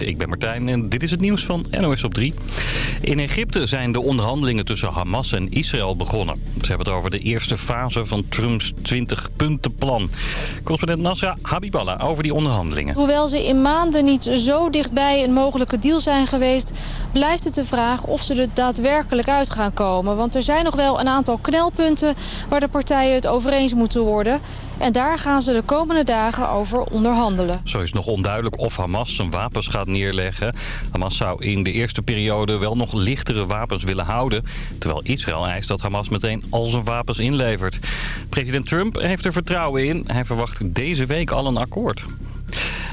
Ik ben Martijn en dit is het nieuws van NOS op 3. In Egypte zijn de onderhandelingen tussen Hamas en Israël begonnen. Ze hebben het over de eerste fase van Trumps 20-puntenplan. Correspondent Nasra Habiballah over die onderhandelingen. Hoewel ze in maanden niet zo dichtbij een mogelijke deal zijn geweest... blijft het de vraag of ze er daadwerkelijk uit gaan komen. Want er zijn nog wel een aantal knelpunten waar de partijen het over eens moeten worden... En daar gaan ze de komende dagen over onderhandelen. Zo is nog onduidelijk of Hamas zijn wapens gaat neerleggen. Hamas zou in de eerste periode wel nog lichtere wapens willen houden. Terwijl Israël eist dat Hamas meteen al zijn wapens inlevert. President Trump heeft er vertrouwen in. Hij verwacht deze week al een akkoord.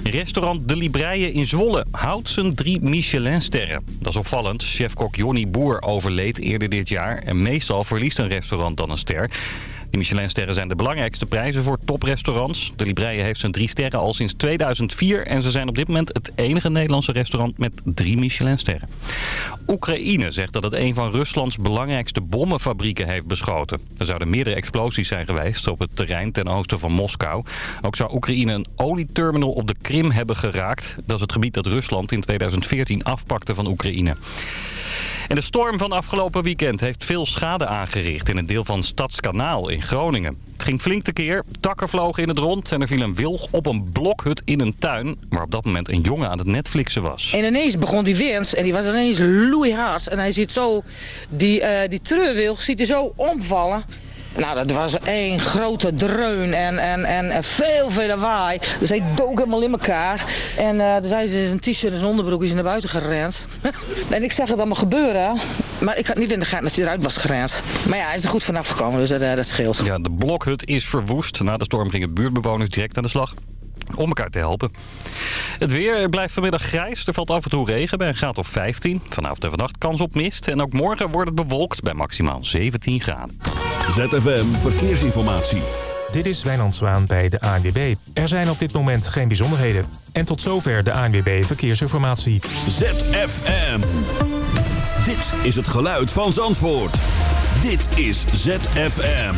Restaurant De Libreien in Zwolle houdt zijn drie Michelinsterren. Dat is opvallend. Chefkok Jonny Boer overleed eerder dit jaar. En meestal verliest een restaurant dan een ster. De Michelinsterren zijn de belangrijkste prijzen voor toprestaurants. De Libreie heeft zijn drie sterren al sinds 2004... en ze zijn op dit moment het enige Nederlandse restaurant met drie Michelinsterren. Oekraïne zegt dat het een van Ruslands belangrijkste bommenfabrieken heeft beschoten. Er zouden meerdere explosies zijn geweest op het terrein ten oosten van Moskou. Ook zou Oekraïne een olieterminal op de Krim hebben geraakt. Dat is het gebied dat Rusland in 2014 afpakte van Oekraïne. En de storm van afgelopen weekend heeft veel schade aangericht in een deel van Stadskanaal in Groningen. Het ging flink tekeer, takken vlogen in het rond en er viel een wilg op een blokhut in een tuin... waar op dat moment een jongen aan het Netflixen was. En ineens begon die wind en die was ineens loeihard. En hij ziet zo, die, uh, die treurwilg ziet hij zo omvallen... Nou, dat was één grote dreun en, en, en veel, veel lawaai. Dus hij dook helemaal in elkaar. En uh, dus hij is een t-shirt en zijn onderbroek is naar buiten gerend. en ik zag het allemaal gebeuren. Maar ik had niet in de gaten dat hij eruit was gerend. Maar ja, hij is er goed vanaf gekomen, dus dat, uh, dat scheelt. Ja, de blokhut is verwoest. Na de storm gingen buurtbewoners direct aan de slag om elkaar te helpen. Het weer blijft vanmiddag grijs. Er valt af en toe regen bij een graad of 15. Vanavond en vannacht kans op mist. En ook morgen wordt het bewolkt bij maximaal 17 graden. ZFM Verkeersinformatie. Dit is Wijnand Zwaan bij de ANWB. Er zijn op dit moment geen bijzonderheden. En tot zover de ANWB Verkeersinformatie. ZFM. Dit is het geluid van Zandvoort. Dit is ZFM.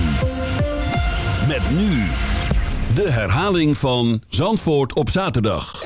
Met nu de herhaling van Zandvoort op zaterdag.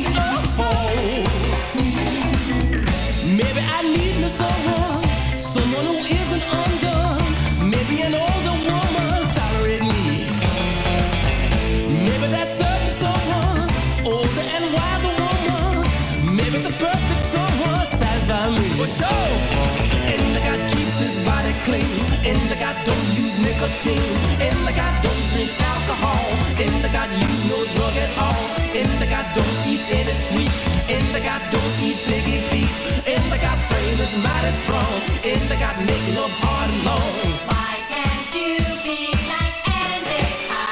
nicotine. Indica don't drink alcohol. Indica use no drug at all. Indica don't eat any sweet. Indica don't eat piggy feet. Indica's frame is mighty strong. Indica make love hard and long. Why can't you be like Indica?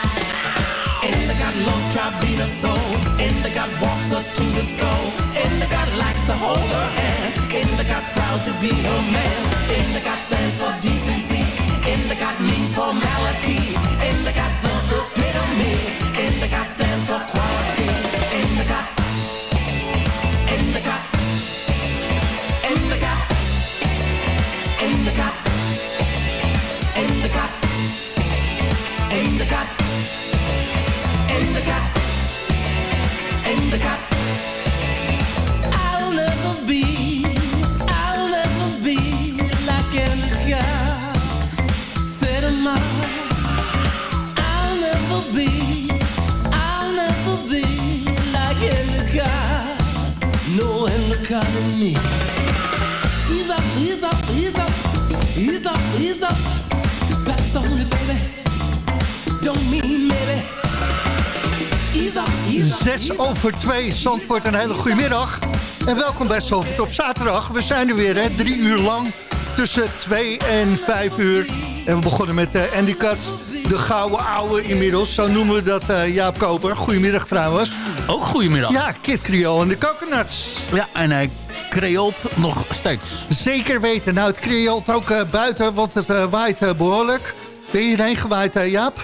Indica love Tribina soul. Indica walks up to the stove. Indica likes to hold her hand. Indica's proud to be her man. Indica stands for the cotton means formality. Zandvoort, een hele goede middag. En welkom bij Zandvoort op zaterdag. We zijn er weer, hè, drie uur lang, tussen twee en vijf uur. En we begonnen met uh, Andy Cut, de gouden ouwe inmiddels. Zo noemen we dat, eh, Jaap Koper. Goedemiddag trouwens. Ook goedemiddag. Ja, Kid Creole en de Coconuts. Ja, en hij creolt nog steeds. Zeker weten. Nou, het creolt ook eh, buiten, want het waait eh, behoorlijk. Ben je hierheen gewaaid, Jaap?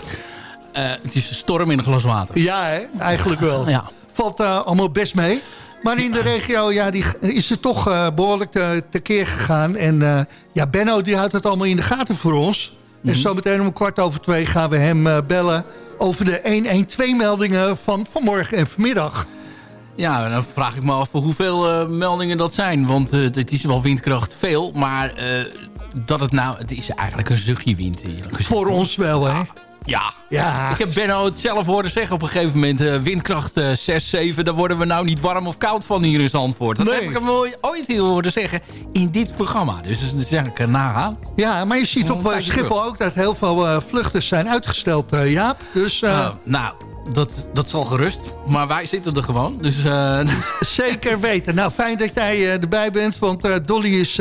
Het is een storm in een glas water. Ja, hè? eigenlijk wel. Ja. Valt eh, allemaal best mee. Maar in de regio ja, die, is het toch eh, behoorlijk te, tekeer gegaan. En eh, ja, Benno die houdt het allemaal in de gaten voor ons. Mhm. En zometeen om kwart over twee gaan we hem bellen... over de 112-meldingen van vanmorgen en vanmiddag. Ja, dan vraag ik me af hoeveel meldingen dat zijn. Want het is wel windkracht veel, maar dat het nou... Het is eigenlijk een zuchtje wind. Voor ons wel, hè? Ja. Ja. Ik heb Benno het zelf horen zeggen op een gegeven moment. eh, windkracht eh, 6, 7, daar worden we nou niet warm of koud van hier in Zandvoort. Dat Nee. heb ik hem ooit- hier horen zeggen in dit programma. Dus dat zeg ik er nagaan. Ja, maar je ziet Een op eh, Schiphol ook dat heel veel eh, vluchten zijn uitgesteld, Jaap. Dus Nou, nou, dat, dat zal gerust. Maar wij zitten er gewoon. Dus zeker weten. Nou, fijn dat jij erbij bent, want Dolly is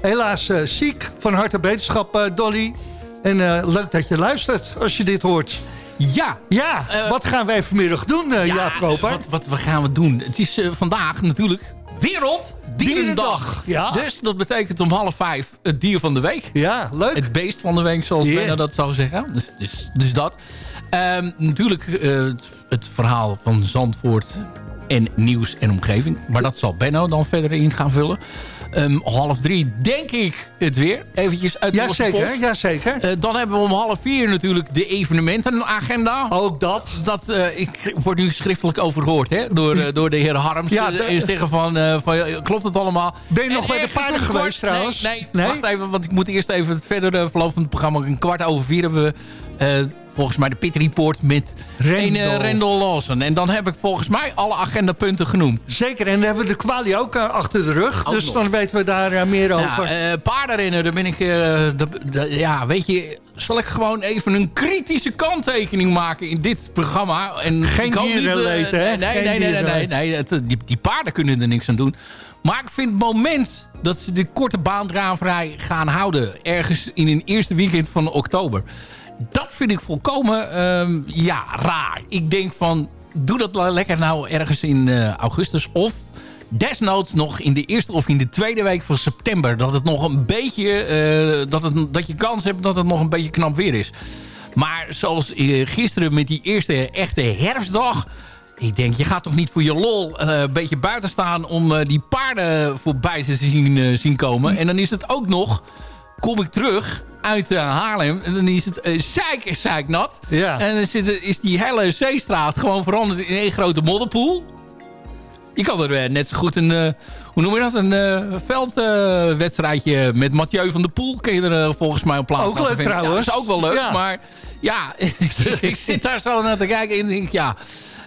helaas ziek. Van harte beterschap, Dolly. En eh, leuk dat je luistert als je dit hoort. ja. Ja, Eh, wat gaan wij vanmiddag doen, eh ja, Jaap Koper? Wat, wat gaan we doen? Het is vandaag natuurlijk Werelddierendag. Ja. Dus dat betekent om half vijf het dier van de week. Ja, leuk. Het beest van de week, zoals Yeah. Dat zou zeggen. Dus, dus, dus dat. Ehm, natuurlijk het, het verhaal van Zandvoort en nieuws en omgeving. Maar dat zal Benno dan verder in gaan vullen. Ehm, half drie denk ik het weer. Eventjes uit de losse Jazeker, pot. jazeker. Eh, dan hebben we om half vier natuurlijk de evenementenagenda. Ook dat. Dat, eh, ik word nu schriftelijk overhoord hè, door, eh, door de heer Harms. Ja, Ja, de- en zeggen van, van ja, klopt het allemaal? Ben je nog bij de paarden kwart- geweest trouwens? Nee, nee, Nee? wacht even, want ik moet eerst even het verdere verloop van het programma. Een kwart over vier hebben we volgens mij de Pit Report met Rendel. een uh, Rendel Lawson. En dan heb ik volgens mij alle agendapunten genoemd. Zeker, en dan hebben we de kwalie ook eh, achter de rug. Ook dus nog. dan weten we daar eh, meer Ja, over. eh, paardenrennen, daar ben ik... eh, de- de- ja, weet je... Zal ik gewoon even een kritische kanttekening maken in dit programma? En Geen eh, dierenleed, hè? Nee, nee, nee, nee, nee, nee, die, die paarden kunnen er niks aan doen. Maar ik vind het moment dat ze de korte baandraverij gaan houden... ergens in een eerste weekend van oktober... dat vind ik volkomen ehm, ja, raar. Ik denk van, doe dat le- lekker nou ergens in eh, augustus... of desnoods nog in de eerste of in de tweede week van september... dat het nog een beetje... eh, dat, het, dat je kans hebt dat het nog een beetje knap weer is. Maar zoals eh, gisteren met die eerste echte herfstdag... Ik denk, je gaat toch niet voor je lol een beetje buiten staan... om die paarden voorbij te zien, zien komen. En dan is het ook nog... Kom ik terug uit eh, Haarlem... en dan is het uh, zeik en zeiknat. Ja. En dan zit, is die hele zeestraat gewoon veranderd in één grote modderpoel. Je kan er eh, net zo goed een, hoe noem je dat, een veldwedstrijdje met Mathieu van der Poel. Kun je er volgens mij op plaats Ook leuk vinden. trouwens. Ja, dat is ook wel leuk, Ja. maar ja, ik zit daar zo naar te kijken en denk ja...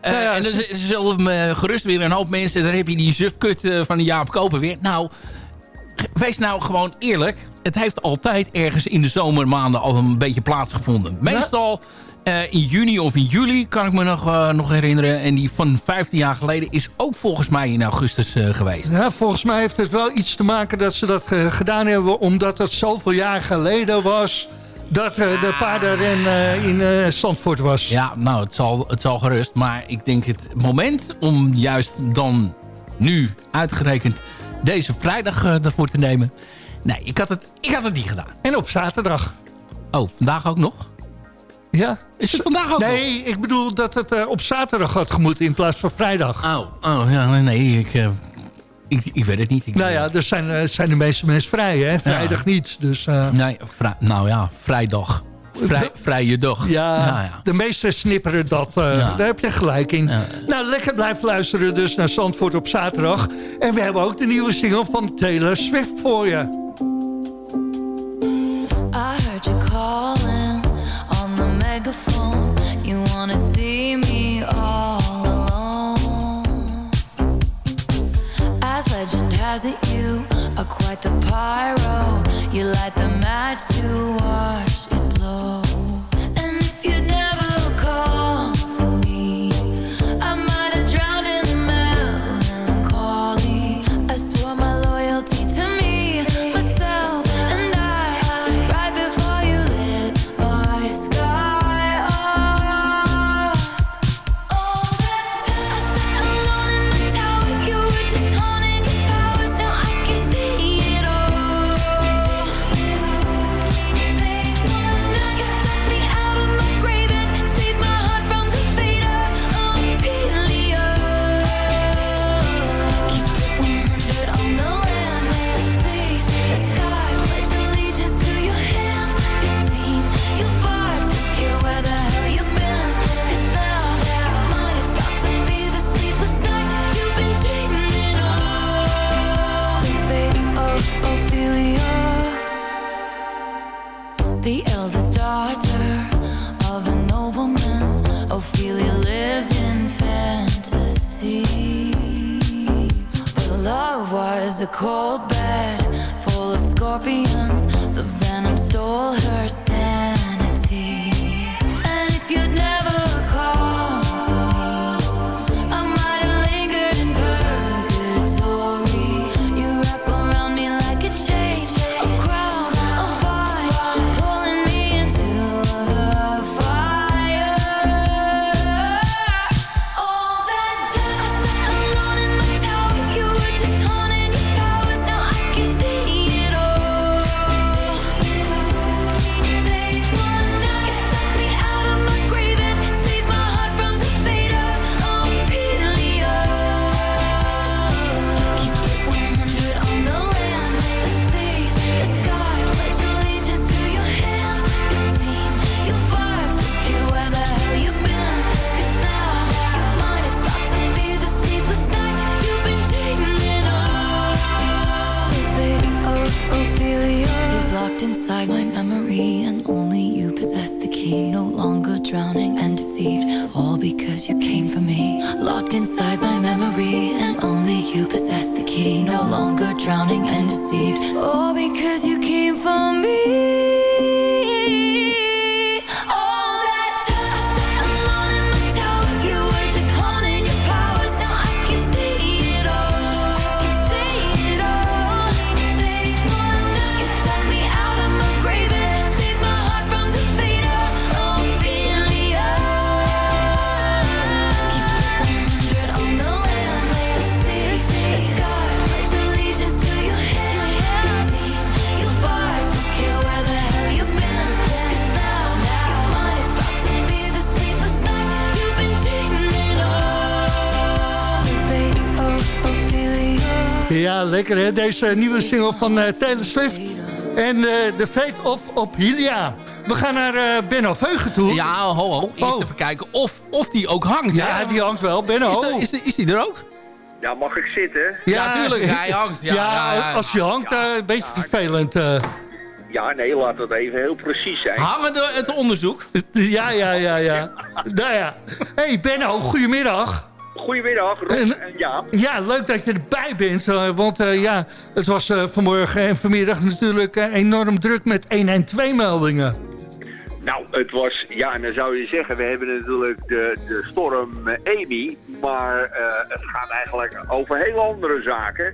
Nou ja, en dan zullen me gerust weer een hoop mensen... daar heb je die zufkut van de Jaap Koper weer. Nou, wees nou gewoon eerlijk. Het heeft altijd ergens in de zomermaanden al een beetje plaatsgevonden. Meestal eh, in juni of in juli kan ik me nog, eh, nog herinneren. En die van 15 jaar geleden is ook volgens mij in augustus eh, geweest. Ja, volgens mij heeft het wel iets te maken dat ze dat gedaan hebben... omdat het zoveel jaar geleden was dat de paardenren in Zandvoort was. Ja, nou, het zal, het zal gerust. Maar ik denk het moment om juist dan nu uitgerekend deze vrijdag eh, ervoor te nemen. Nee, ik had, het, ik had het niet gedaan. En op zaterdag. Oh, vandaag ook nog? Ja. Is het vandaag ook nog? Nee, ik bedoel dat het eh, op zaterdag had gemoeten in plaats van vrijdag. Oh, oh ja, nee, ik, eh, ik, ik weet het niet. Ik, Nou ja, er zijn, zijn de meeste mensen vrij, hè? Vrijdag niet. Dus Nee, nou ja, vrijdag. Vrij, vrije dag. ja, Nou ja. de meesten snipperen dat. eh, Ja. Daar heb je gelijk in. Ja. Nou, lekker blijven luisteren dus naar Zandvoort op zaterdag. En we hebben ook de nieuwe single van Taylor Swift voor je. I heard you calling on the megaphone. You wanna see me all alone. As legend has it, you are quite the pyro. You light the match to watch it Oh. Lekker hè. Deze nieuwe single van eh, Taylor Swift. En eh The Fate of Ophelia. We gaan naar eh Benno Veugen toe. Ja, ho, ho. Eerst Oh. even kijken of, of die ook hangt. Ja, die hangt wel. Benno. Is, is, er- is die er ook? Ja, mag ik zitten? Ja, tuurlijk. Hij hangt. Ja, Ja, ja, ja. als je hangt, een beetje vervelend. eh. Ja, nee, laat het even heel precies zijn. Hangende het onderzoek. ja, ja, ja, ja. nou ja. hey, Benno, goedemiddag. Goedemiddag, Rob En- en Jaap. Ja, leuk dat je erbij bent. eh, want eh, ja, het was eh, vanmorgen en vanmiddag natuurlijk eh, enorm druk met 112-meldingen. Nou, het was, ja, en dan zou je zeggen, we hebben natuurlijk de, de storm eh, Amy, maar eh, het gaat eigenlijk over heel andere zaken.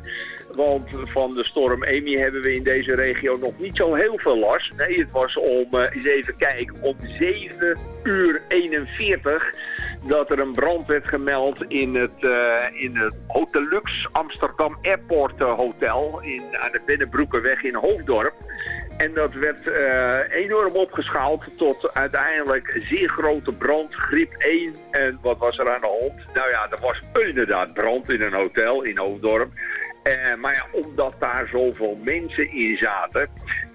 Want van de storm Amy hebben we in deze regio nog niet zo heel veel last. Nee, het was om, eh, eens even kijken, om 7 uur 41 dat er een brand werd gemeld in het, eh, in het Hotelux Amsterdam Airport eh, Hotel in, aan de Binnenbroekenweg in Hoofddorp. En dat werd eh, enorm opgeschaald tot uiteindelijk zeer grote brand, griep 1. En wat was er aan de hand? Nou ja, er was inderdaad brand in een hotel in Hoofddorp. Eh, maar ja, omdat daar zoveel mensen in zaten,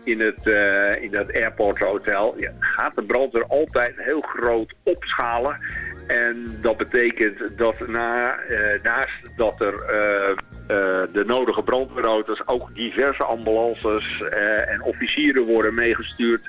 in, het, eh, in dat airport hotel, ja, gaat de brand er altijd heel groot opschalen. En dat betekent dat na, eh, naast dat er de nodige brandweerauto's ook diverse ambulances en officieren worden meegestuurd.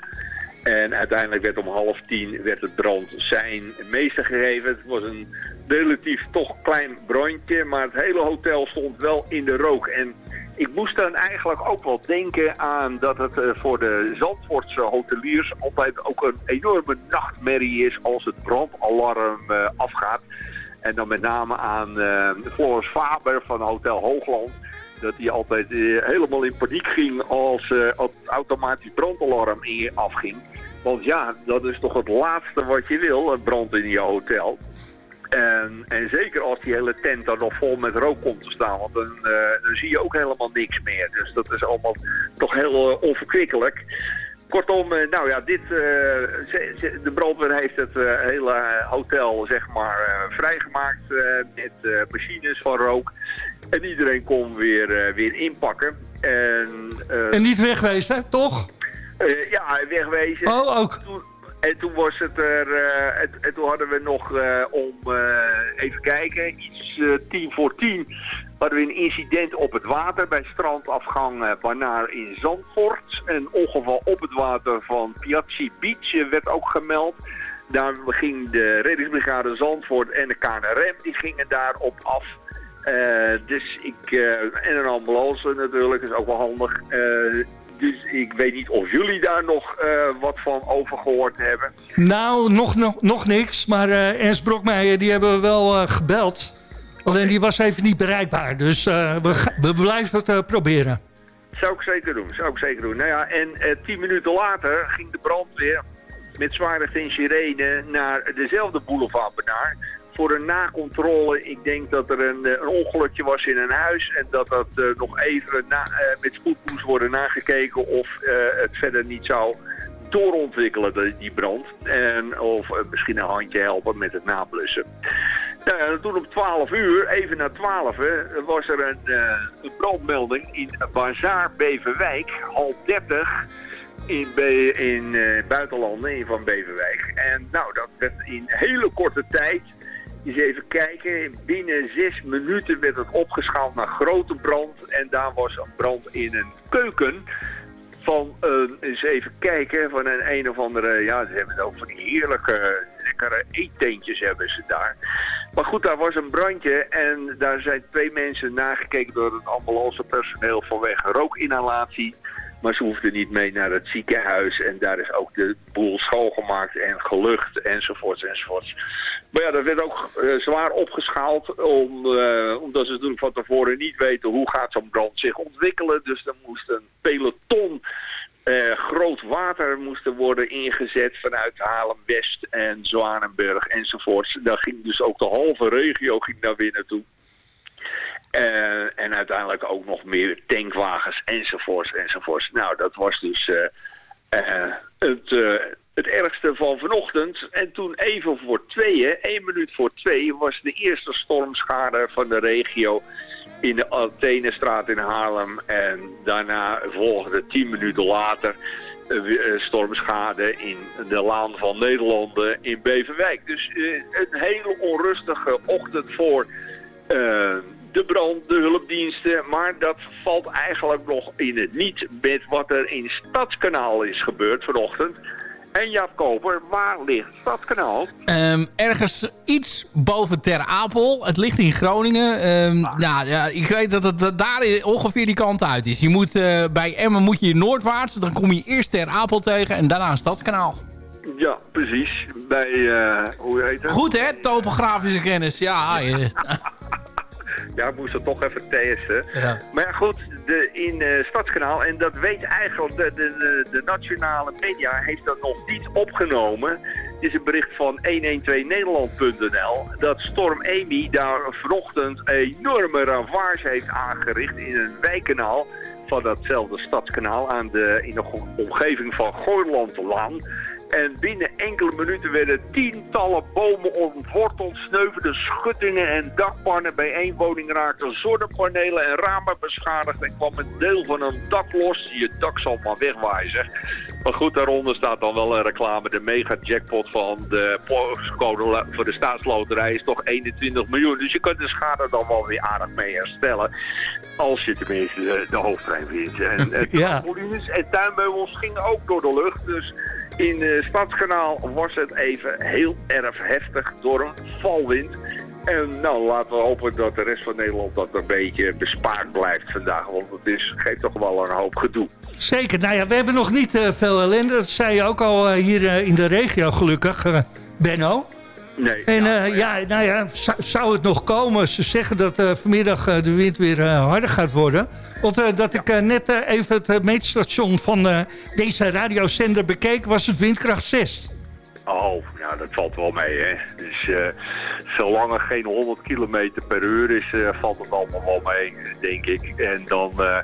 En uiteindelijk werd om half tien werd het brand zijn meester gegeven. Het was een relatief toch klein brandje, maar het hele hotel stond wel in de rook. En ik moest dan eigenlijk ook wel denken aan dat het eh, voor de Zandvoortse hoteliers altijd ook een enorme nachtmerrie is als het brandalarm eh, afgaat. En dan met name aan eh Floris Faber van Hotel Hoogland. Dat hij altijd eh, helemaal in paniek ging als eh, het automatisch brandalarm in afging. Want ja, dat is toch het laatste wat je wil, een brand in je hotel. En, en zeker als die hele tent dan nog vol met rook komt te staan, want dan, eh, dan zie je ook helemaal niks meer. Dus dat is allemaal toch heel eh, onverkwikkelijk. Kortom, eh, nou ja, dit, eh, de brandweer heeft het eh, hele hotel zeg maar vrijgemaakt met machines van rook. En iedereen kon weer, weer inpakken. En, En niet wegwezen, toch? ja, wegwezen. Oh, ook. Toen- en toen was het er, en, en toen hadden we nog om, even kijken, iets tien voor tien, hadden we een incident op het water bij strandafgang eh, Banaar in Zandvoort. Een ongeval op het water van Piazzi Beach werd ook gemeld. Daar ging de reddingsbrigade Zandvoort en de KNRM, die gingen daarop af. Eh, dus ik, eh, en een ambulance natuurlijk, is ook wel handig. Dus ik weet niet of jullie daar nog wat van over gehoord hebben. Nou, nog, nog, nog niks. Maar Ernst Brokmeijer, die hebben we wel gebeld. Alleen die was even niet bereikbaar. Dus eh, we, we blijven het eh, proberen. Zou ik zeker doen, zou ik zeker doen. Nou ja, en eh, tien minuten later ging de brandweer met zwaarlicht en sirene naar dezelfde boulevard Benaar. Voor een nakontrole. Ik denk dat er een, een ongelukje was in een huis. En dat dat nog even na, met spoed moest worden nagekeken of het verder niet zou doorontwikkelen, die- brand. En of misschien een handje helpen met het nablussen. Nou ja, toen om 12 uur, even na 12, hè, was er een, eh, een brandmelding in Bazaar Beverwijk, hal 30, in, Be in eh, buitenlanden in van Beverwijk. En nou, dat werd in hele korte tijd, eens even kijken, binnen zes minuten werd het opgeschaald naar grote brand. En daar was een brand in een keuken van, een eens even kijken, van een een of andere, ja, ze hebben het ook van die heerlijke, lekkere eetteentjes hebben ze daar. Maar goed, daar was een brandje en daar zijn twee mensen nagekeken door het ambulancepersoneel vanwege rookinhalatie. Maar ze hoefden niet mee naar het ziekenhuis en daar is ook de boel schoongemaakt en gelucht enzovoorts enzovoorts. Maar ja, dat werd ook eh, zwaar opgeschaald om, eh, omdat ze natuurlijk van tevoren niet weten hoe gaat zo'n brand zich ontwikkelen. Dus er moest een peloton eh, groot water moesten worden ingezet vanuit Haarlem-West en Zwanenburg enzovoorts. Daar ging dus ook de halve regio ging daar weer naartoe. Eh, en uiteindelijk ook nog meer tankwagens enzovoorts enzovoorts. Nou, dat was dus eh, eh, het, het ergste van vanochtend. En toen even voor tweeën, één minuut voor twee, was de eerste stormschade van de regio in de Athenestraat in Haarlem. En daarna volgde tien minuten later stormschade in de Laan van Nederlanden in Beverwijk. Dus een hele onrustige ochtend voor de brand, de hulpdiensten. Maar dat valt eigenlijk nog in het niet met wat er in Stadskanaal is gebeurd vanochtend. En Jaap Koper, waar ligt Stadskanaal? Ehm, ergens iets boven Ter Apel. Het ligt in Groningen. Ah. nou, ja, ik weet dat het dat daar ongeveer die kant uit is. Je moet, eh, bij Emmen moet je noordwaarts. Dan kom je eerst Ter Apel tegen en daarna stadskanaal. Ja, precies. Bij, eh, hoe heet het? Goed hè, topografische kennis. Ja, eh, Ja, ik moest het toch even testen. Ja. Maar ja, goed, de, in eh Stadskanaal, en dat weet eigenlijk de, de, de, nationale media, heeft dat nog niet opgenomen. Het is een bericht van 112nederland.nl dat Storm Amy daar vanochtend enorme ravages heeft aangericht in een wijkkanaal van datzelfde stadskanaal aan de, in de omgeving van Gooilandlaan. En binnen enkele minuten werden tientallen bomen ontworteld, sneuvelden schuttingen en dakpannen. Bij één woning raakten zonnepanelen en ramen beschadigd en kwam een deel van een dak los. Je dak zal maar wegwaaien, zeg. Maar goed, daaronder staat dan wel een reclame. De mega jackpot van de postcode voor de staatsloterij is toch 21 miljoen. Dus je kunt de schade dan wel weer aardig mee herstellen. Als je tenminste de, de hoofdtrein wint. En, en Ja. en tuinmeubels gingen ook door de lucht. Dus in eh Stadskanaal was het even heel erg heftig door een valwind. En nou, laten we hopen dat de rest van Nederland dat een beetje bespaard blijft vandaag. Want het is, geeft toch wel een hoop gedoe. Zeker. Nou ja, we hebben nog niet eh, veel ellende. Dat zei je ook al eh, hier in de regio gelukkig, Benno. Nee, En ja, eh, ja, nou ja, zou, het nog komen? Ze zeggen dat eh, vanmiddag eh, de wind weer harder gaat worden. Want dat ik net even het meetstation van deze radiozender bekeek... was het windkracht 6. Oh, ja, dat valt wel mee, hè. Dus eh, zolang er geen 100 kilometer per uur is, eh, valt het allemaal wel mee, denk ik. En dan, eh,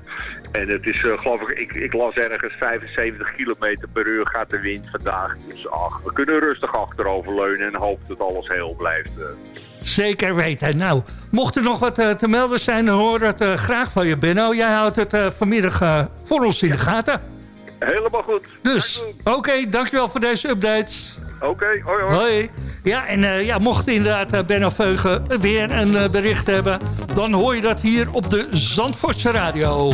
en het is, geloof ik, ik, ik las ergens 75 kilometer per uur gaat de wind vandaag. Dus ach, we kunnen rustig achteroverleunen en hopen dat alles heel blijft. Zeker weten. Nou, mocht er nog wat te melden zijn... dan hoor het graag van je, Benno. Jij houdt het vanmiddag voor ons in de gaten. Helemaal goed. Dus, oké, dankjewel voor deze updates. Oké, hoi hoi. Hoi. Ja, en eh, ja, mocht inderdaad eh, Benno Veugen weer een eh, bericht hebben... dan hoor je dat hier op de Zandvoortse Radio.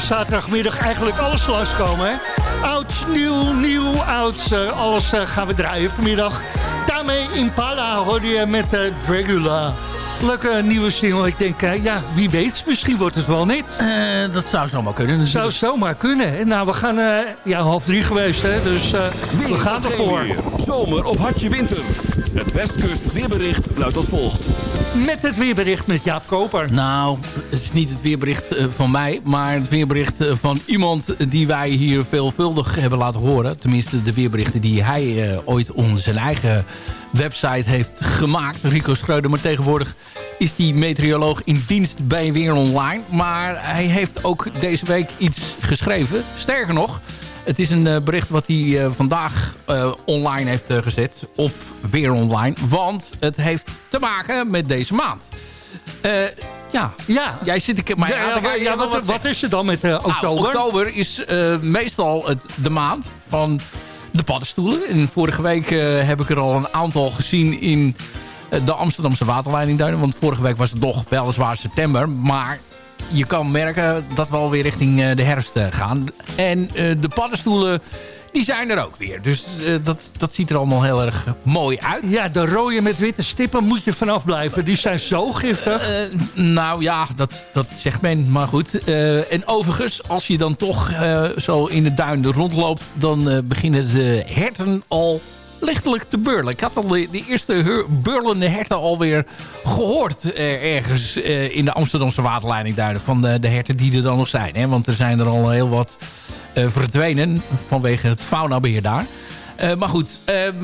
De zaterdagmiddag eigenlijk alles langskomen. Hè? Oud, nieuw, nieuw, oud. eh, alles eh, gaan we draaien vanmiddag. Daarmee Impala hoor je met eh, Dragula. Leuke nieuwe single. Ik denk, eh, ja, wie weet, misschien wordt het wel niet. Eh, dat zou zomaar kunnen. Dus Zou zomaar kunnen. hè. Nou, we gaan, eh, ja, half drie geweest, hè. Dus eh, we gaan ervoor. weer, zomer of hartje winter. Het Westkust weerbericht luidt als volgt. Met het weerbericht met Jaap Koper. Nou, het is niet het weerbericht eh, van mij, maar het weerbericht eh, van iemand die wij hier veelvuldig hebben laten horen. Tenminste, de weerberichten die hij eh, ooit op zijn eigen website heeft gemaakt. Rico Schreuder, maar tegenwoordig is die meteoroloog in dienst bij Weer Online. Maar hij heeft ook deze week iets geschreven. Sterker nog, het is een eh, bericht wat hij eh, vandaag eh, online heeft gezet op Weer Online. Want het heeft te maken met deze maand. Eh, ja. Ja. Jij zit ik maar Ja, aan te ja, wat, wat is er dan met nou, oktober? oktober is meestal het, de maand van de paddenstoelen. En vorige week heb ik er al een aantal gezien in de Amsterdamse waterleidingduinen. Want vorige week was het nog weliswaar september. Maar je kan merken dat we alweer richting eh, de herfst eh, gaan. En eh, de paddenstoelen die zijn er ook weer. Dus dat, dat ziet er allemaal heel erg mooi uit. Ja, de rode met witte stippen moet je vanaf blijven. Die zijn zo giftig. Nou ja, dat, dat zegt men, maar goed. En overigens, als je dan toch zo in de duinen rondloopt... dan beginnen de herten al lichtelijk te burlen. Ik had al de, de eerste burlende herten alweer gehoord... eh, ergens eh, in de Amsterdamse waterleidingduinen... van de, de herten die er dan nog zijn. Hè? Want er zijn er al heel wat eh, verdwenen vanwege het faunabeheer daar... Eh, maar goed, ehm,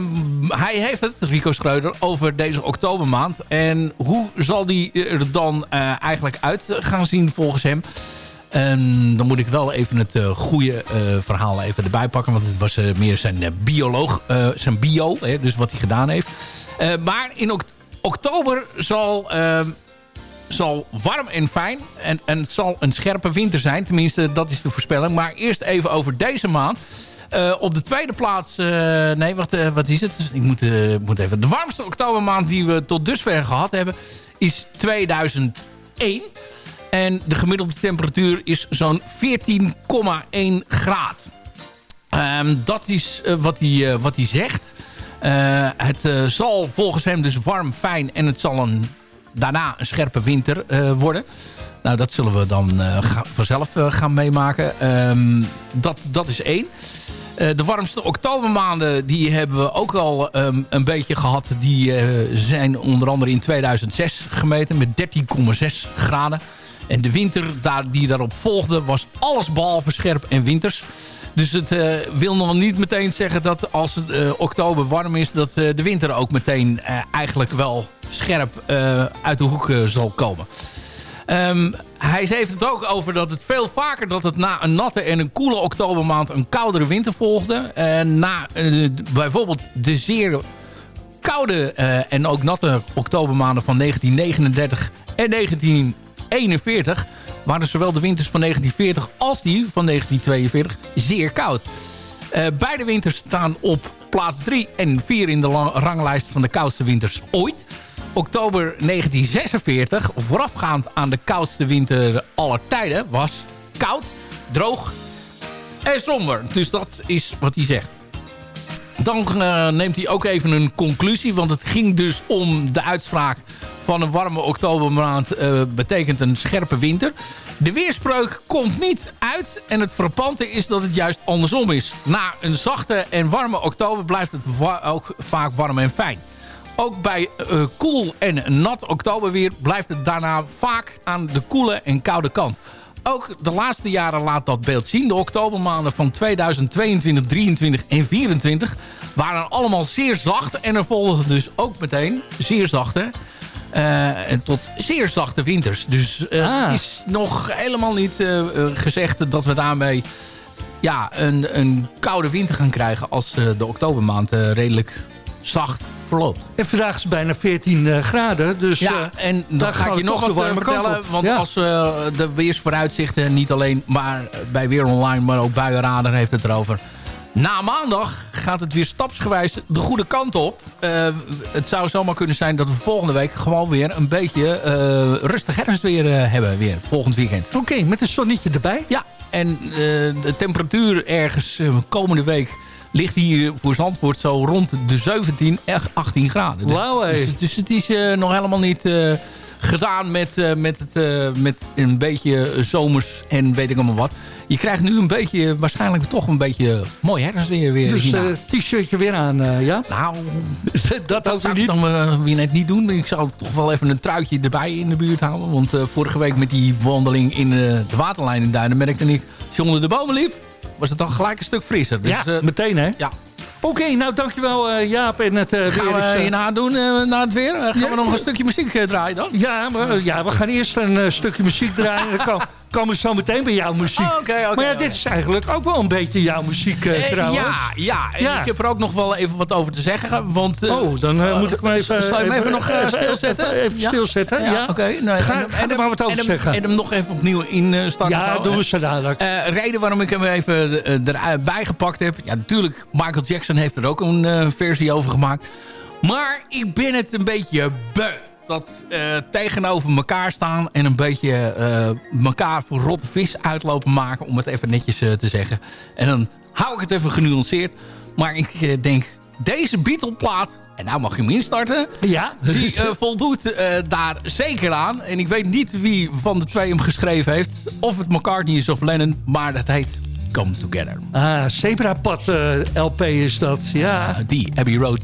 hij heeft het, Rico Schreuder, over deze oktobermaand. En hoe zal die er dan eh, eigenlijk uit gaan zien volgens hem? Dan moet ik wel even het eh, goede eh, verhaal even erbij pakken. Want het was eh, meer zijn bioloog, zijn bio, hè, dus wat hij gedaan heeft. Maar in ok- oktober zal, ehm, zal warm en fijn. En, en het zal een scherpe winter zijn. Tenminste, dat is de voorspelling. Maar eerst even over deze maand. Op de tweede plaats... nee, wat, wat is het? Ik moet, moet even... De warmste oktobermaand die we tot dusver gehad hebben... is 2001. En de gemiddelde temperatuur is zo'n 14,1 graad. Ehm, dat is eh, wat, hij, eh, wat hij zegt. Eh, het zal volgens hem dus warm, fijn en het zal een, daarna een scherpe winter worden. Nou, dat zullen we dan vanzelf gaan meemaken. Ehm, dat, dat is één. De warmste oktobermaanden die hebben we ook al ehm, een beetje gehad. Die zijn onder andere in 2006 gemeten met 13,6 graden. En de winter daar, die daarop volgde was alles behalve scherp en winters. Dus het eh, wil nog niet meteen zeggen dat als het eh, oktober warm is... dat eh, de winter ook meteen eigenlijk wel scherp uit de hoek zal komen. Ehm, hij heeft het ook over dat het veel vaker dat het na een natte en een koele oktobermaand een koudere winter volgde. Na bijvoorbeeld de zeer koude en ook natte oktobermaanden van 1939 en 1941 waren zowel de winters van 1940 als die van 1942 zeer koud. Eh, beide winters staan op plaats 3 en 4 in de ranglijst van de koudste winters ooit. Oktober 1946, voorafgaand aan de koudste winter aller tijden, was koud, droog en somber. Dus dat is wat hij zegt. Dan eh, neemt hij ook even een conclusie. Want het ging dus om de uitspraak van een warme oktobermaand eh, betekent een scherpe winter. De weerspreuk komt niet uit. En het frappante is dat het juist andersom is. Na een zachte en warme oktober blijft het ook vaak warm en fijn. Ook bij eh, koel en nat oktoberweer blijft het daarna vaak aan de koele en koude kant. Ook de laatste jaren laat dat beeld zien. De oktobermaanden van 2022, 23 en 24 waren allemaal zeer zacht. En er volgden dus ook meteen zeer zachte eh, en tot zeer zachte winters. Dus eh, het is nog helemaal niet eh, gezegd dat we daarmee ja, een, een koude winter gaan krijgen... als de oktobermaand redelijk zacht verloopt. En vandaag is het bijna 14 eh, graden. Dus, Ja, eh, en dan ga ik je nog wat eh, vertellen. Want Ja. als eh, de weersvooruitzichten, niet alleen maar bij Weer Online... maar ook Buienradar heeft het erover... Na maandag gaat het weer stapsgewijs de goede kant op. Het zou zomaar kunnen zijn dat we volgende week gewoon weer een beetje eh, rustig herfstweer eh, hebben. Weer, volgend weekend. Oké, met een zonnetje erbij? Ja, en de temperatuur ergens komende week ligt hier voor Zandvoort zo rond de 17, echt 18 graden. Dus, Wauw, hé. dus, dus het is eh, nog helemaal niet eh, gedaan met, eh, met, het, met een beetje zomers en weet ik allemaal wat. Je krijgt nu een beetje, waarschijnlijk toch een beetje mooi herfstweer weer Dus t-shirtje weer aan, ja? Nou, dat dat zou ik niet. dan weer net niet doen. Ik zou toch wel even een truitje erbij in de buurt houden. Want vorige week met die wandeling in de waterlijn in Duinen... merkte ik, als je onder de bomen liep, was het dan gelijk een stuk frisser. Dus, ja, eh, meteen hè? ja. Oké, nou dankjewel eh, Jaap en het eh, Gaan weer. is, we hierna doen, eh, na het weer? Gaan Ja. we nog een stukje muziek draaien dan? Ja, maar, ja, we gaan eerst een stukje muziek draaien. Dan komen we zo meteen bij jouw muziek. Oh, maar ja, dit is eigenlijk ook wel een beetje jouw muziek eh, Eh, trouwens. ja, ja, ik heb er ook nog wel even wat over te zeggen. Want, eh, Oh, dan moet ik me even... Zal je hem even, nog stilzetten? Even, even Ja? stilzetten, ja. oké. Nee, Ga- en- ga en er maar wat over en zeggen. En hem nog even opnieuw in eh, starten. Ja, zo. doen we zo dadelijk. Reden waarom ik hem even erbij gepakt heb. Ja, natuurlijk, Michael Jackson heeft er ook een versie over gemaakt. Maar ik ben het een beetje beu. Dat eh, tegenover elkaar staan en een beetje eh elkaar voor rotte vis uitlopen maken. Om het even netjes eh, te zeggen. En dan hou ik het even genuanceerd. Maar ik eh, denk, deze Beatle-plaat... En nou mag je hem instarten. Ja. Die eh, voldoet eh, daar zeker aan. En ik weet niet wie van de twee hem geschreven heeft. Of het McCartney is of Lennon. Maar dat heet Come Together. Ah, Zebrapad eh, LP is dat, ja. Uh, die Abbey Road.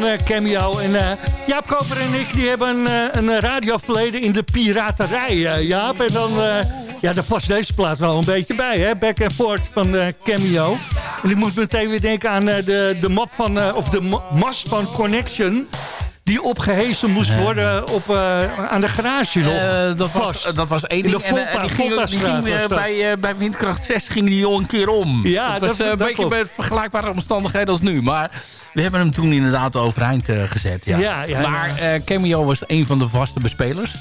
Van eh, Cameo. En eh, Jaap Koper en ik die hebben eh, een radioverleden in de piraterij, Jaap. En dan, ja, daar past deze plaat wel een beetje bij, hè? Back and Forth van eh, Cameo. En ik moet meteen weer denken aan de, de map van, of de ma- mast van Connection... die opgehezen moest worden op, eh, aan de garage nog. Eh, dat, was, dat was één ding. En, eh, Volta- die ging, die ging bij, bij windkracht 6 ging die al een keer om. Ja, dat was dat- een dat beetje met vergelijkbare omstandigheden als nu. Maar we hebben hem toen inderdaad overeind gezet. Ja. Ja, ja, maar Cameo was een van de vaste bespelers.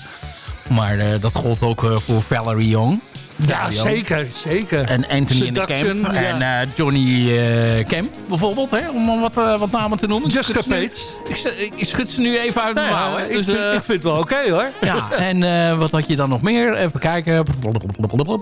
Maar dat gold ook voor Valerie Young. Ja, zeker, zeker. En Anthony in de Camp. ja. En eh, Johnny eh Camp bijvoorbeeld. Hè, om wat, eh, wat namen te noemen. Jessica Ik schud ze nu- Pates. Ik, sch- ik schud ze nu even uit de Nou ja, mouw. ik, Dus, vind, ik vind het wel oké hoor. ja, en wat had je dan nog meer? Even kijken.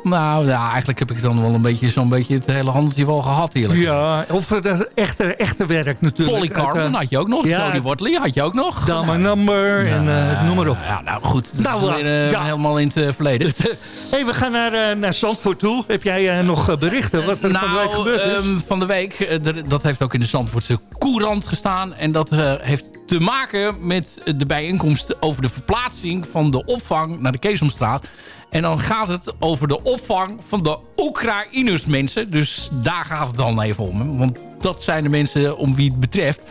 Nou, ja, eigenlijk heb ik dan wel een beetje zo'n beetje het hele handeltje wel gehad eerlijk. Ja, of het echte, echte werk natuurlijk. Polly Carmen had je ook nog. ja. Jodie Wortley had je ook nog. Dama Number en eh, noem maar op. Ja, nou goed. Dat Nou, is weer, helemaal in het verleden. hey, we gaan naar, naar Zandvoort toe. Heb jij eh, nog eh, berichten wat er van de week nou, gebeurd ehm, van de week, eh, dat heeft ook in de Zandvoortse Courant gestaan. En dat eh, heeft te maken met de bijeenkomst over de verplaatsing van de opvang naar de Keesomstraat. En dan gaat het over de opvang van de Oekraïners mensen. Dus daar gaat het dan even om. hè. Want dat zijn de mensen om wie het betreft.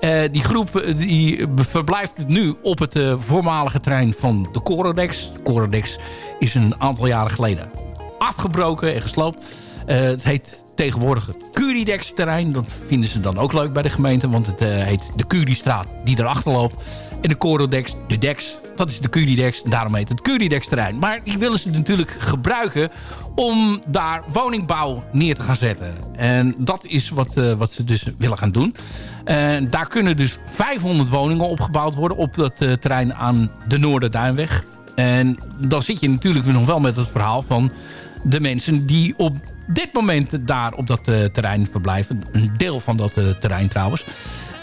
Eh, die groep eh, die verblijft nu op het eh, voormalige terrein van de Corodex. De Corodex is een aantal jaren geleden afgebroken en gesloopt. Het heet tegenwoordig het Curidex-terrein. Dat vinden ze dan ook leuk bij de gemeente. Want het heet de Curiestraat die erachter loopt. En de Corodex, de Dex, dat is de Curidex. Daarom heet het Curidex-terrein. Maar die willen ze natuurlijk gebruiken om daar woningbouw neer te gaan zetten. En dat is wat, eh, wat ze dus willen gaan doen. En daar kunnen dus 500 woningen opgebouwd worden op dat eh, terrein aan de Noorderduinweg. En dan zit je natuurlijk nog wel met het verhaal van de mensen die op dit moment daar op dat eh, terrein verblijven. Een deel van dat terrein trouwens.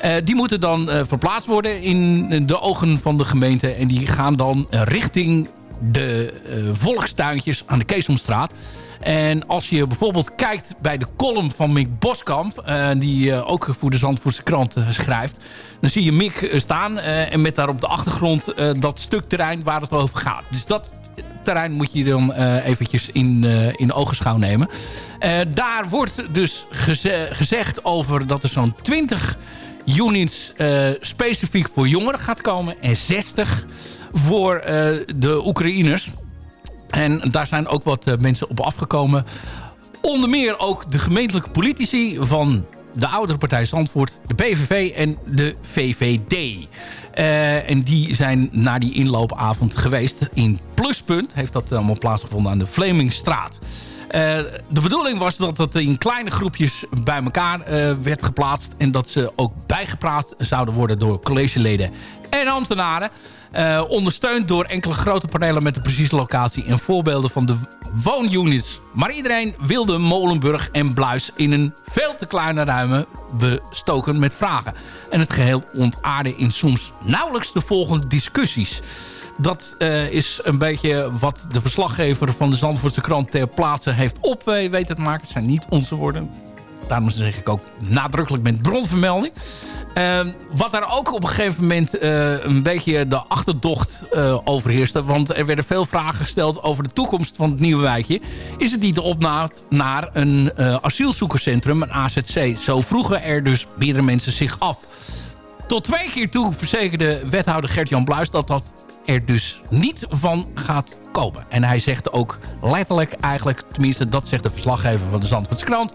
Eh, die moeten dan eh, verplaatst worden in de ogen van de gemeente. En die gaan dan eh, richting de volkstuintjes aan de Keesomstraat. En als je bijvoorbeeld kijkt bij de column van Mick Boskamp... die ook voor de Zandvoortse krant schrijft... dan zie je Mick staan en met daar op de achtergrond dat stuk terrein waar het over gaat. Dus dat terrein moet je dan eventjes in, in ogenschouw nemen. Daar wordt dus geze- gezegd over dat er zo'n 20 units eh, specifiek voor jongeren gaat komen... en 60 voor eh, de Oekraïners. En daar zijn ook wat eh, mensen op afgekomen. Onder meer ook de gemeentelijke politici van de oudere partij Zandvoort, de PVV en de VVD. En die zijn naar die inloopavond geweest. In Pluspunt heeft dat allemaal plaatsgevonden aan de Vlemingstraat. Eh, de bedoeling was dat het in kleine groepjes bij elkaar eh, werd geplaatst. En dat ze ook bijgepraat zouden worden door collegeleden en ambtenaren. Eh, ondersteund door enkele grote panelen met de precieze locatie en voorbeelden van de woonunits. Maar iedereen wilde Molenburg en Bluis in een veel te kleine ruimte bestoken met vragen. En het geheel ontaarde in soms nauwelijks de volgende discussies. Dat eh, is een beetje wat de verslaggever van de Zandvoortse krant ter plaatse heeft op eh, weten te maken. Het zijn niet onze woorden. Daarom zeg ik ook nadrukkelijk met bronvermelding. Ehm, wat daar ook op een gegeven moment eh, een beetje de achterdocht eh, overheerste. Want er werden veel vragen gesteld over de toekomst van het nieuwe wijkje. Is het niet de opmaat naar een asielzoekerscentrum, een AZC? Zo vroegen er dus meerdere mensen zich af. Tot twee keer toe verzekerde wethouder Gert-Jan Bluis dat dat er dus niet van gaat komen. En hij zegt ook letterlijk eigenlijk, tenminste dat zegt de verslaggever van de Zandvoortse krant...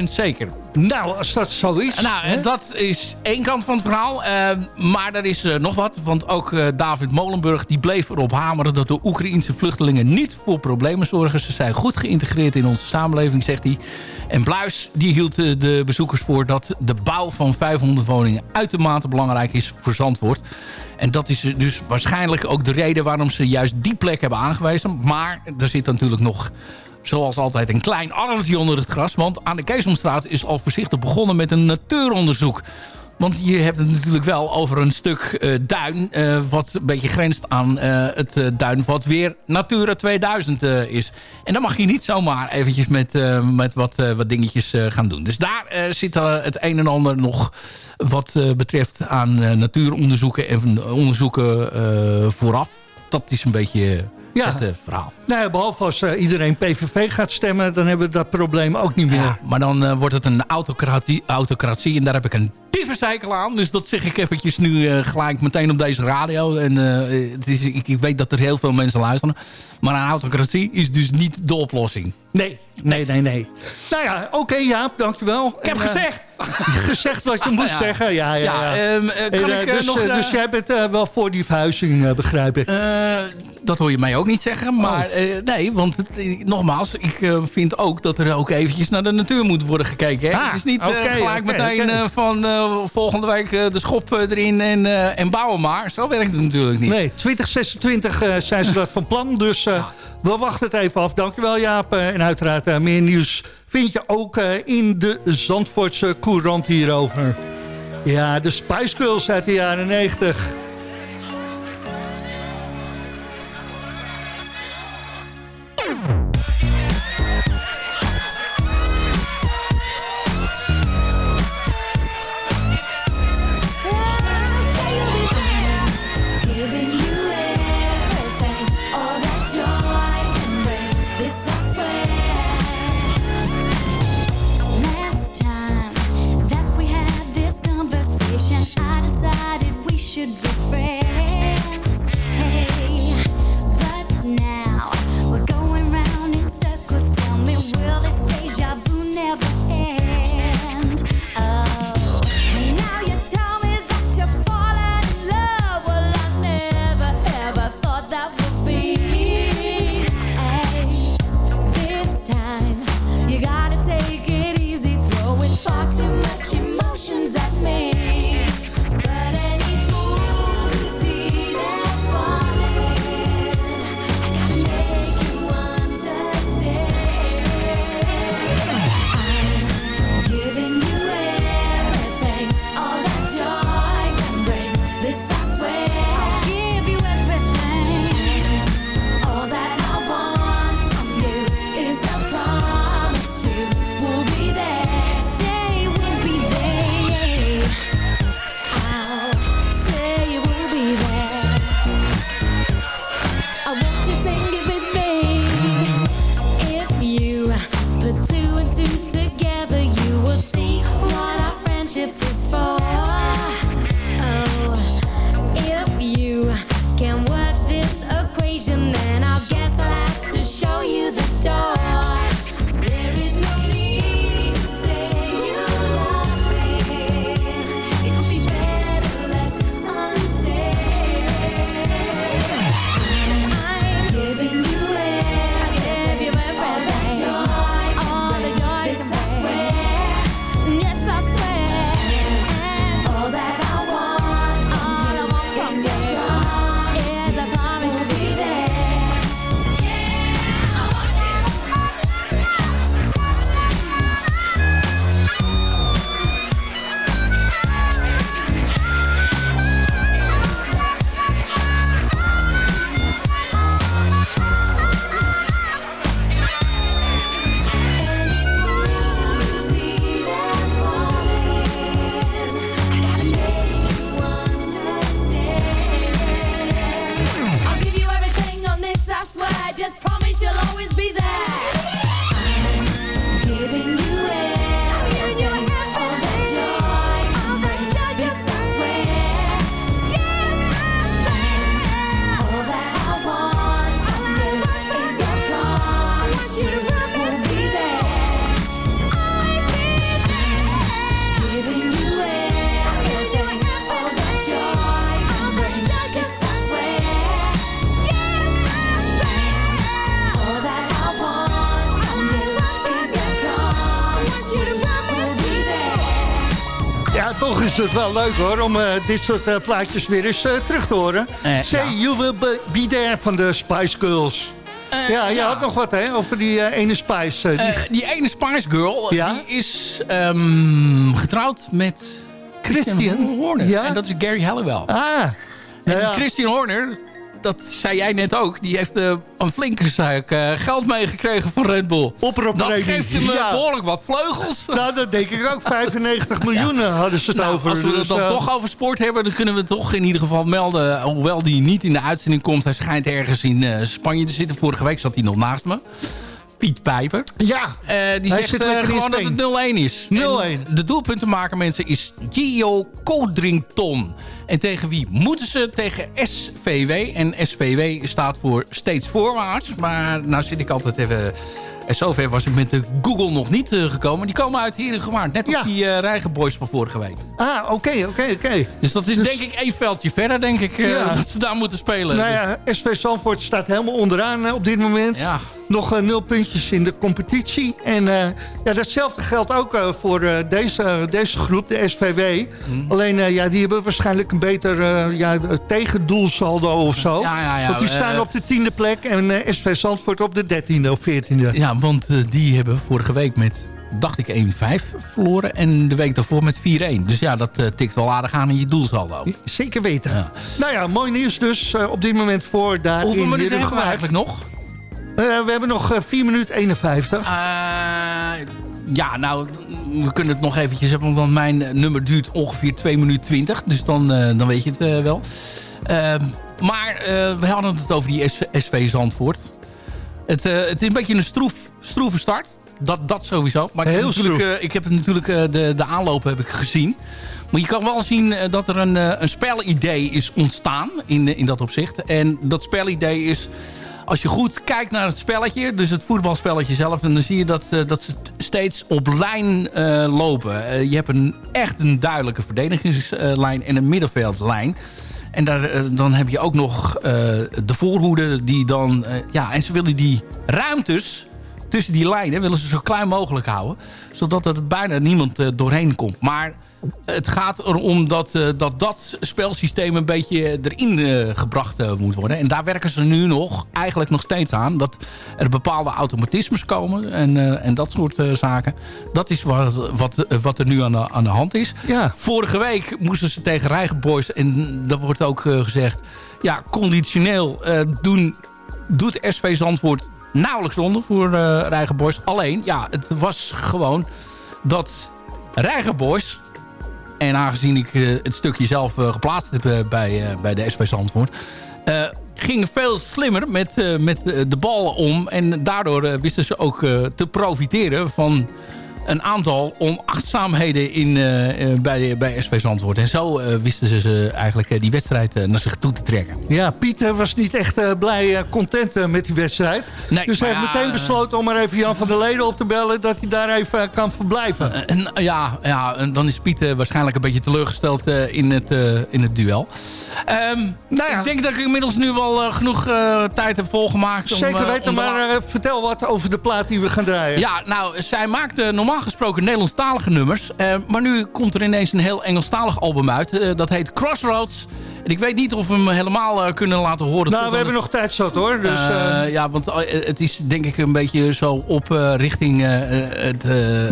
100% zeker. Nou, als dat zo is... Nou, hè? dat is één kant van het verhaal. Eh, maar er is eh, nog wat. Want ook eh, David Molenburg die bleef erop hameren... dat de Oekraïense vluchtelingen niet voor problemen zorgen. Ze zijn goed geïntegreerd in onze samenleving, zegt hij. En Bluis die hield eh, de bezoekers voor... dat de bouw van 500 woningen uitermate belangrijk is voor Zandvoort. En dat is dus waarschijnlijk ook de reden... waarom ze juist die plek hebben aangewezen. Maar er zit natuurlijk nog zoals altijd een klein arreltje onder het gras. Want aan de Keesomstraat is al voorzichtig begonnen met een natuuronderzoek. Want je hebt het natuurlijk wel over een stuk eh, duin... eh, wat een beetje grenst aan eh, het duin wat weer Natura 2000 eh, is. En dan mag je niet zomaar eventjes met, met wat, wat dingetjes gaan doen. Dus daar zit het een en ander nog wat betreft aan natuuronderzoeken... en onderzoeken vooraf. Dat is een beetje Ja. het verhaal. Nou ja, behalve als eh, iedereen PVV gaat stemmen... dan hebben we dat probleem ook niet meer. Ja, maar dan eh, wordt het een autocratie, autocratie en daar heb ik een tyfuscykel aan. Dus dat zeg ik eventjes nu eh, gelijk meteen op deze radio. En, het is, ik, ik weet dat er heel veel mensen luisteren. Maar een autocratie is dus niet de oplossing. Nee, nee, nee, nee. Nou ja, oké Jaap, dankjewel. Ik heb En, gezegd! gezegd wat je moest Ja. zeggen. Ja, ja, ja. ehm, eh, kan En, ik dus, nog... dus jij bent wel voor die verhuizing, begrijp ik. Dat hoor je mij ook niet zeggen. Maar Oh. Eh, nee, want het, eh, nogmaals, ik eh, vind ook dat er ook eventjes naar de natuur moet worden gekeken. Hè? Ah, het is niet gelijk meteen van volgende week de schop erin en, en bouwen maar. Zo werkt het natuurlijk niet. Nee, 2026 eh, zijn ze dat van plan. Dus we wachten het even af. Dankjewel Jaap. En uiteraard meer nieuws vind je ook in de Zandvoortse Courant hierover. Ja, de Spice Girls uit de jaren 90. Wel leuk hoor, om eh, dit soort eh, plaatjes weer eens eh, terug te horen. Say ja. You Will Be- Be There van de Spice Girls. ja, je had nog wat hè, over die ene Spice. die... Die ene Spice Girl, Ja? die is ehm, getrouwd met Christian? Horner. Ja? En dat is Gary Halliwell. Ah, En nou die ja. Christian Horner, dat zei jij net ook, die heeft eh, een flinke zaak eh, geld meegekregen van Red Bull. Oproeppremie. geeft hem eh, Ja. behoorlijk wat vleugels. Nou, dat denk ik ook. 95 miljoen eh, hadden ze het Nou, over. als we het Dus, dan eh, toch over sport hebben, dan kunnen we toch in ieder geval melden. Hoewel die niet in de uitzending komt. Hij schijnt ergens in Spanje te zitten. Vorige week zat hij nog naast me. Piet Pijper. Ja, Eh, die Hij zegt gewoon dat het 0-1 is. 0-1. En De doelpuntenmaker mensen is Gio Codrington. En tegen wie moeten ze? Tegen SVW. En SVW staat voor steeds voorwaarts. Maar nou zit ik altijd even... En zover was ik met de Google nog niet eh, gekomen. Die komen uit Herengewaard. Net als Ja. die uh, Rijgenboys van vorige week. ah, oké, oké, oké. Dus dat is Dus- denk ik één veldje verder, denk ik, eh, Ja. dat ze daar moeten spelen. Nou ja, SV Zandvoort staat helemaal onderaan eh, op dit moment. Ja. Nog eh, nul puntjes in de competitie. En eh, ja, datzelfde geldt ook eh, voor eh, deze, deze groep, de SVW. Mhm. Alleen, eh, ja, die hebben waarschijnlijk een beter eh, ja, tegendoelsaldo of zo. Ja, ja, ja, Want die staan op de tiende plek en eh, SV Zandvoort op de dertiende of veertiende. Ja, want eh, die hebben vorige week met, dacht ik, 1-5 verloren. En de week daarvoor met 4-1. Dus ja, dat tikt wel aardig aan in je doelsaldo. Zeker weten. Ja. Nou ja, mooi nieuws dus eh, op dit moment voor daar Hoeveel in minuten hebben we eigenlijk nog? Eh, we hebben nog eh, 4 minuten 51. Ja, nou, we kunnen het nog eventjes hebben. Want mijn eh, nummer duurt ongeveer 2 minuten 20. Dus dan, eh, dan weet je het eh, wel. Ehm, maar we hadden het over die S- SV Zandvoort. Het, het is een beetje een stroef, stroeve start. Dat, dat sowieso. Maar Heel natuurlijk, ik heb natuurlijk de, de aanloop heb ik gezien. Maar je kan wel zien dat er een, een spelidee is ontstaan in, in dat opzicht. En dat spelidee is... Als je goed kijkt naar het spelletje, dus het voetbalspelletje zelf... dan zie je dat, eh, dat ze steeds op lijn eh, lopen. Eh, je hebt een, echt een duidelijke verdedigingslijn en een middenveldlijn. En daar, dan heb je ook nog de voorhoede die dan... ja, en ze willen die ruimtes tussen die lijnen willen ze zo klein mogelijk houden. Zodat er bijna niemand doorheen komt. Maar het gaat erom dat, eh, dat dat spelsysteem een beetje erin eh, gebracht eh, moet worden. En daar werken ze nu nog, eigenlijk nog steeds aan. Dat er bepaalde automatismes komen en, en dat soort zaken. Dat is wat, wat, wat er nu aan de, aan de hand is. Ja. Vorige week moesten ze tegen Rijgenboys. En dat wordt ook gezegd. Ja, conditioneel doen, doet SV Zandvoort nauwelijks onder voor eh Rijgenboys. Alleen, ja, het was gewoon dat Rijgenboys... En aangezien ik eh, het stukje zelf eh, geplaatst heb eh, bij, bij de SV Zandvoort... ging veel slimmer met, met de bal om. En daardoor wisten ze ook te profiteren van een aantal onachtzaamheden in, eh, eh, bij, bij SV Zandvoort. En zo eh, wisten ze, ze eigenlijk die wedstrijd naar zich toe te trekken. Ja, Piet eh, was niet echt blij, content met die wedstrijd. Nee, dus hij heeft meteen besloten om maar even Jan van der Leden op te bellen... dat hij daar even kan verblijven. En, ja, ja, en dan is Piet waarschijnlijk een beetje teleurgesteld in, het, in het duel. Ehm, Nou ja. Ik denk dat ik inmiddels nu wel eh, genoeg eh, tijd heb volgemaakt. om, Zeker eh, weten, om maar vertel wat over de plaat die we gaan draaien. Ja, nou, zij maakte normaal gesproken Nederlandstalige nummers. eh, maar nu komt er ineens een heel Engelstalig album uit. dat heet Crossroads. En ik weet niet of we hem helemaal eh, kunnen laten horen. nou, we hebben nog tijd zat hoor. Dus, Eh, eh, ja, want het is denk ik een beetje zo op richting het,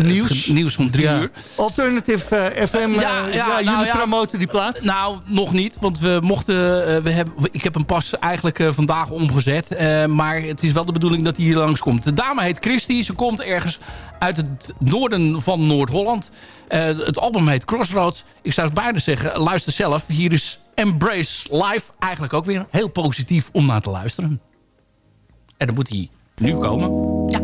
Nieuws. het nieuws van drie ja. uur. Alternative FM, Ja, ja, nou jullie promoten die plaat. Nou, nog niet. Want we mochten. we hebben, ik heb hem pas eigenlijk vandaag omgezet. maar het is wel de bedoeling dat hij hier langskomt. De dame heet Christy. Ze komt ergens uit het noorden van Noord-Holland. Het album heet Crossroads. Ik zou bijna zeggen, luister zelf. Hier is Embrace Live. Eigenlijk ook weer heel positief om naar te luisteren. En dan moet hij nu komen. Ja.